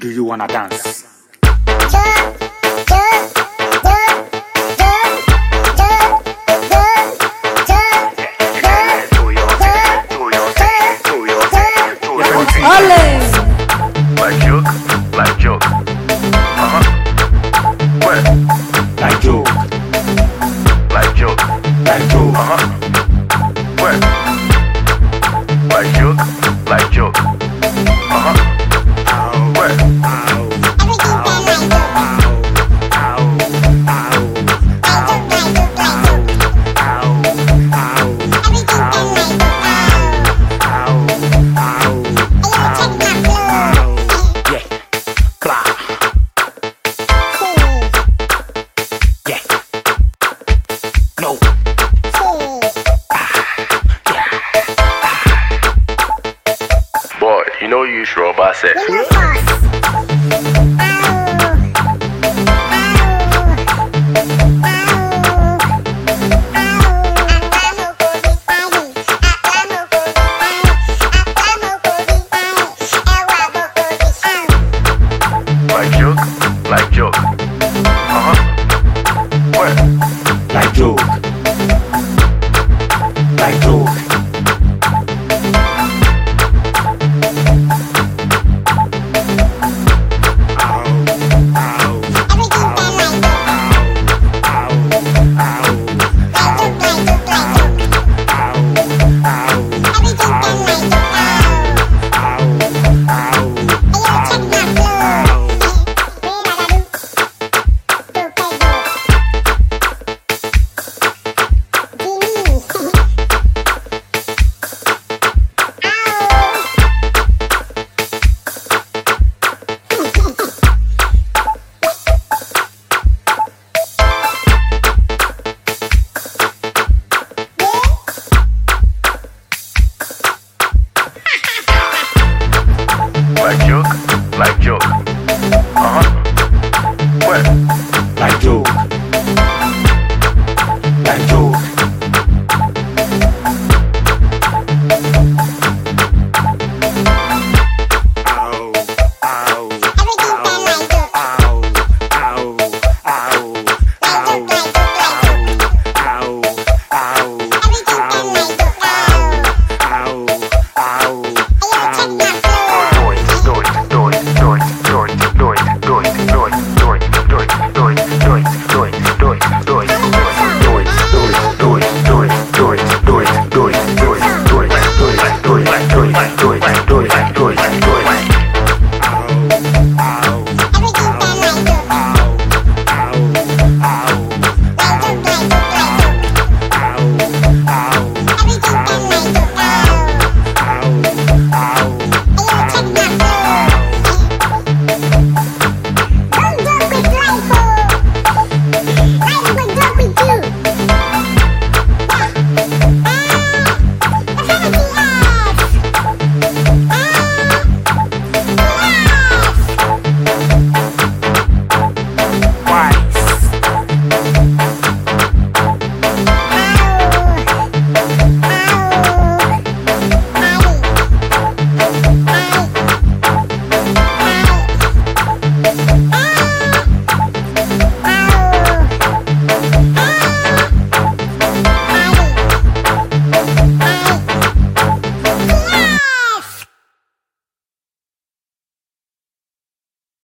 Do you wanna dance? Ole! Like joke, like joke. No. Boy, you know you should about that. Fast.